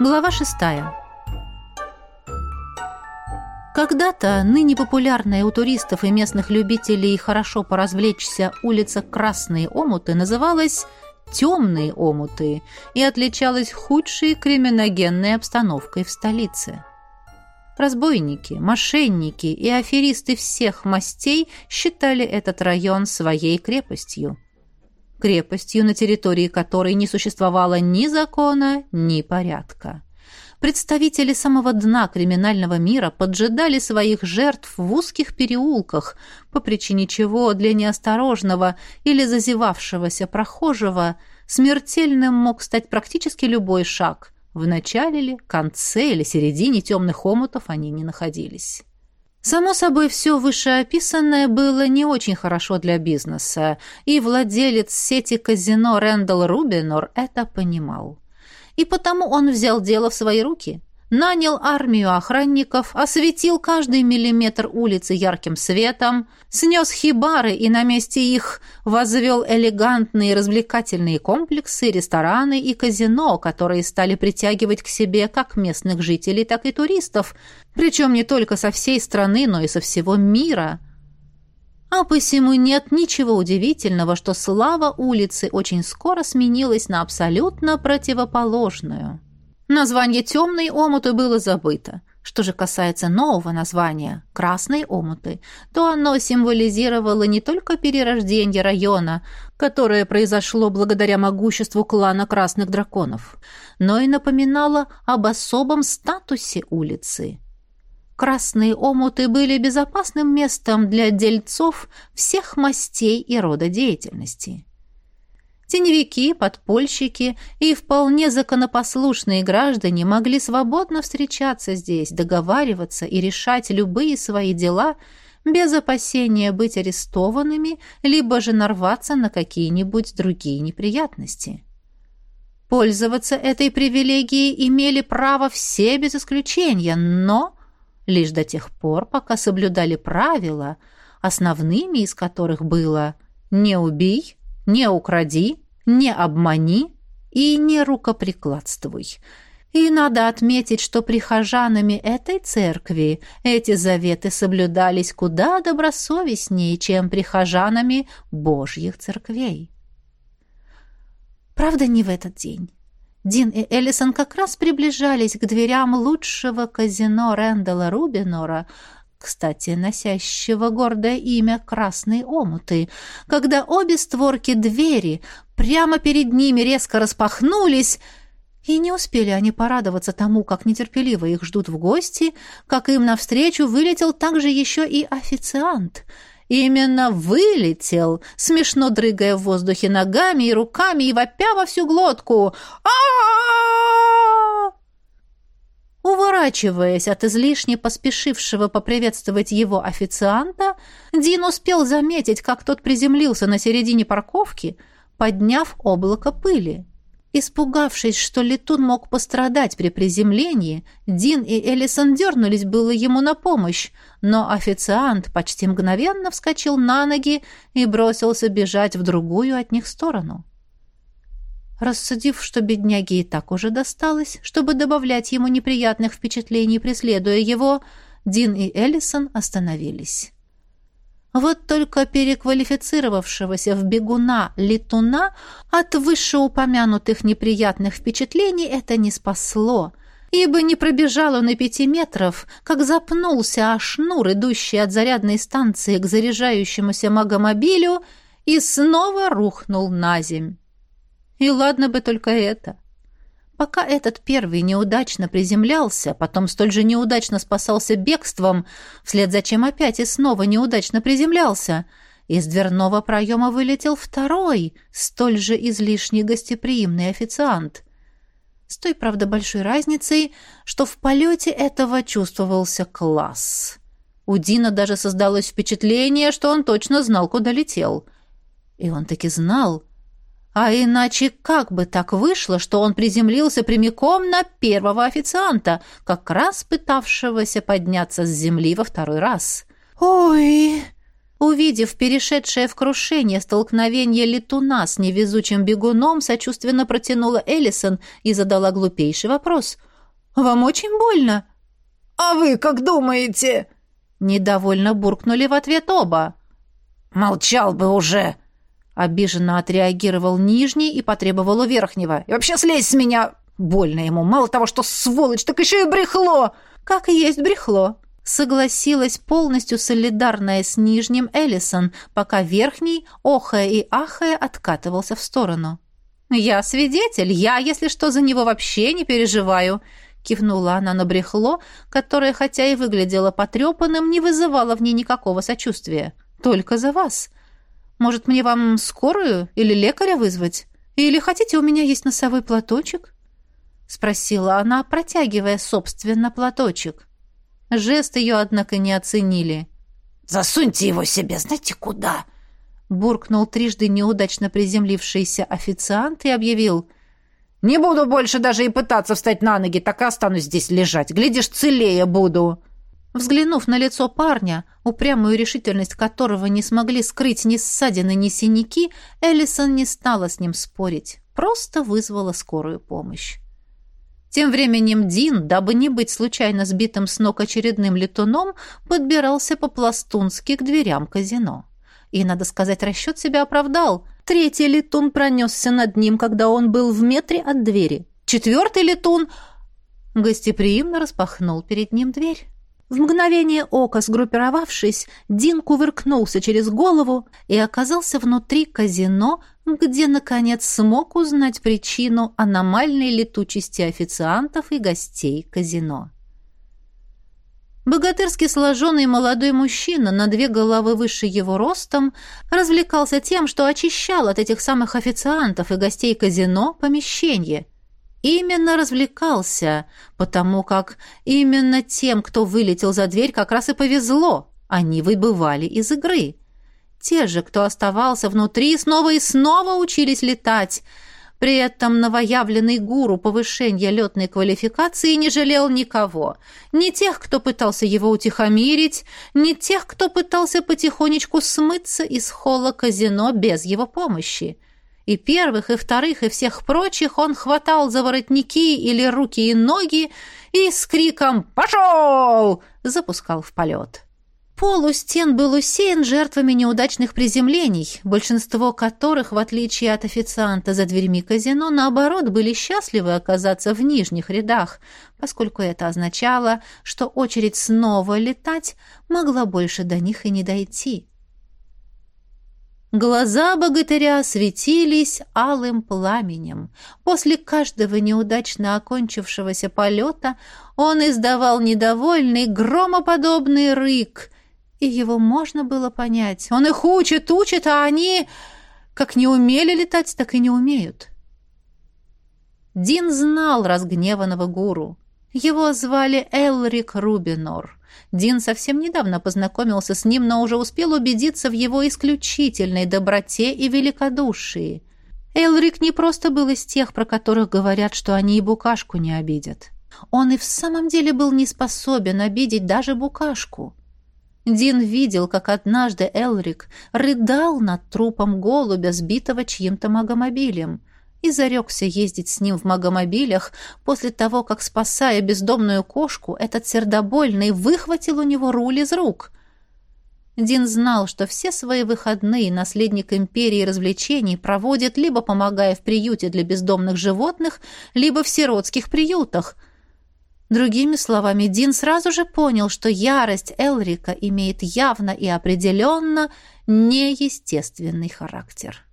Глава шестая. Когда-то ныне популярная у туристов и местных любителей хорошо поразвлечься улица Красные Омуты называлась «Темные Омуты» и отличалась худшей криминогенной обстановкой в столице. Разбойники, мошенники и аферисты всех мастей считали этот район своей крепостью. Крепостью, на территории которой не существовало ни закона, ни порядка представители самого дна криминального мира поджидали своих жертв в узких переулках, по причине чего для неосторожного или зазевавшегося прохожего смертельным мог стать практически любой шаг. В начале ли, конце или середине темных омутов они не находились. Само собой, все вышеописанное было не очень хорошо для бизнеса, и владелец сети казино Рэндалл Рубинор это понимал и потому он взял дело в свои руки. Нанял армию охранников, осветил каждый миллиметр улицы ярким светом, снес хибары и на месте их возвел элегантные развлекательные комплексы, рестораны и казино, которые стали притягивать к себе как местных жителей, так и туристов, причем не только со всей страны, но и со всего мира – а посему нет ничего удивительного, что слава улицы очень скоро сменилась на абсолютно противоположную. Название «темные омуты» было забыто. Что же касается нового названия «красные омуты», то оно символизировало не только перерождение района, которое произошло благодаря могуществу клана красных драконов, но и напоминало об особом статусе улицы – Красные омуты были безопасным местом для дельцов всех мастей и рода деятельности. Теневики, подпольщики и вполне законопослушные граждане могли свободно встречаться здесь, договариваться и решать любые свои дела без опасения быть арестованными, либо же нарваться на какие-нибудь другие неприятности. Пользоваться этой привилегией имели право все без исключения, но лишь до тех пор, пока соблюдали правила, основными из которых было «не убей», «не укради», «не обмани» и «не рукоприкладствуй». И надо отметить, что прихожанами этой церкви эти заветы соблюдались куда добросовестнее, чем прихожанами Божьих церквей. Правда, не в этот день. Дин и Эллисон как раз приближались к дверям лучшего казино Рэндала Рубинора, кстати, носящего гордое имя «Красные омуты», когда обе створки двери прямо перед ними резко распахнулись, и не успели они порадоваться тому, как нетерпеливо их ждут в гости, как им навстречу вылетел также еще и официант — Именно вылетел, смешно дрыгая в воздухе ногами и руками и вопя во всю глотку. а Уворачиваясь от излишне поспешившего поприветствовать его официанта, Дин успел заметить, как тот приземлился на середине парковки, подняв облако пыли. Испугавшись, что летун мог пострадать при приземлении, Дин и Элисон дернулись было ему на помощь, но официант почти мгновенно вскочил на ноги и бросился бежать в другую от них сторону. Рассудив, что бедняге и так уже досталось, чтобы добавлять ему неприятных впечатлений, преследуя его, Дин и Элисон остановились. Вот только переквалифицировавшегося в бегуна летуна от вышеупомянутых неприятных впечатлений это не спасло, ибо не пробежал он и пяти метров, как запнулся о шнур, идущий от зарядной станции к заряжающемуся магомобилю, и снова рухнул на земь. И ладно бы только это. Пока этот первый неудачно приземлялся, потом столь же неудачно спасался бегством, вслед за чем опять и снова неудачно приземлялся, из дверного проема вылетел второй, столь же излишне гостеприимный официант. С той, правда, большой разницей, что в полете этого чувствовался класс. У Дина даже создалось впечатление, что он точно знал, куда летел. И он таки знал — а иначе как бы так вышло, что он приземлился прямиком на первого официанта, как раз пытавшегося подняться с земли во второй раз? «Ой!» Увидев перешедшее в крушение столкновение летуна с невезучим бегуном, сочувственно протянула Эллисон и задала глупейший вопрос. Вам очень больно?» «А вы как думаете?» Недовольно буркнули в ответ оба. «Молчал бы уже!» Обиженно отреагировал нижний и потребовал у верхнего. «И вообще слезь с меня!» Больно ему. Мало того, что сволочь, так еще и брехло. Как и есть брехло. Согласилась полностью солидарная с нижним Эллисон, пока верхний, охая и ахая, откатывался в сторону. «Я свидетель. Я, если что, за него вообще не переживаю», — кивнула она на брехло, которое, хотя и выглядело потрепанным, не вызывало в ней никакого сочувствия. «Только за вас. Может, мне вам скорую или лекаря вызвать? Или хотите, у меня есть носовой платочек?» — спросила она, протягивая, собственно, платочек. Жест ее, однако, не оценили. «Засуньте его себе, знаете куда?» Буркнул трижды неудачно приземлившийся официант и объявил. «Не буду больше даже и пытаться встать на ноги, так и останусь здесь лежать. Глядишь, целее буду!» Взглянув на лицо парня, упрямую решительность которого не смогли скрыть ни ссадины, ни синяки, Эллисон не стала с ним спорить, просто вызвала скорую помощь. Тем временем Дин, дабы не быть случайно сбитым с ног очередным летуном, подбирался по-пластунски к дверям казино. И, надо сказать, расчет себя оправдал. Третий летун пронесся над ним, когда он был в метре от двери. Четвертый летун гостеприимно распахнул перед ним дверь. В мгновение ока сгруппировавшись, Дин кувыркнулся через голову и оказался внутри казино, где, наконец, смог узнать причину аномальной летучести официантов и гостей казино. Богатырски сложенный молодой мужчина на две головы выше его ростом развлекался тем, что очищал от этих самых официантов и гостей казино помещение – Именно развлекался, потому как именно тем, кто вылетел за дверь, как раз и повезло. Они выбывали из игры. Те же, кто оставался внутри, снова и снова учились летать. При этом новоявленный гуру повышения летной квалификации не жалел никого. Ни тех, кто пытался его утихомирить, ни тех, кто пытался потихонечку смыться из холла казино без его помощи. И первых, и вторых, и всех прочих он хватал за воротники или руки и ноги и с криком «Пошел!» запускал в полет. Пол у стен был усеян жертвами неудачных приземлений, большинство которых, в отличие от официанта за дверьми казино, наоборот, были счастливы оказаться в нижних рядах, поскольку это означало, что очередь снова летать могла больше до них и не дойти. Глаза богатыря светились алым пламенем. После каждого неудачно окончившегося полета он издавал недовольный громоподобный рык, и его можно было понять. Он их учит, учит, а они как не умели летать, так и не умеют. Дин знал разгневанного гуру. Его звали Элрик Рубинор. Дин совсем недавно познакомился с ним, но уже успел убедиться в его исключительной доброте и великодушии. Элрик не просто был из тех, про которых говорят, что они и букашку не обидят. Он и в самом деле был не способен обидеть даже букашку. Дин видел, как однажды Элрик рыдал над трупом голубя, сбитого чьим-то магомобилем и зарекся ездить с ним в магомобилях после того, как, спасая бездомную кошку, этот сердобольный выхватил у него руль из рук. Дин знал, что все свои выходные наследник империи развлечений проводит либо помогая в приюте для бездомных животных, либо в сиротских приютах. Другими словами, Дин сразу же понял, что ярость Элрика имеет явно и определенно неестественный характер.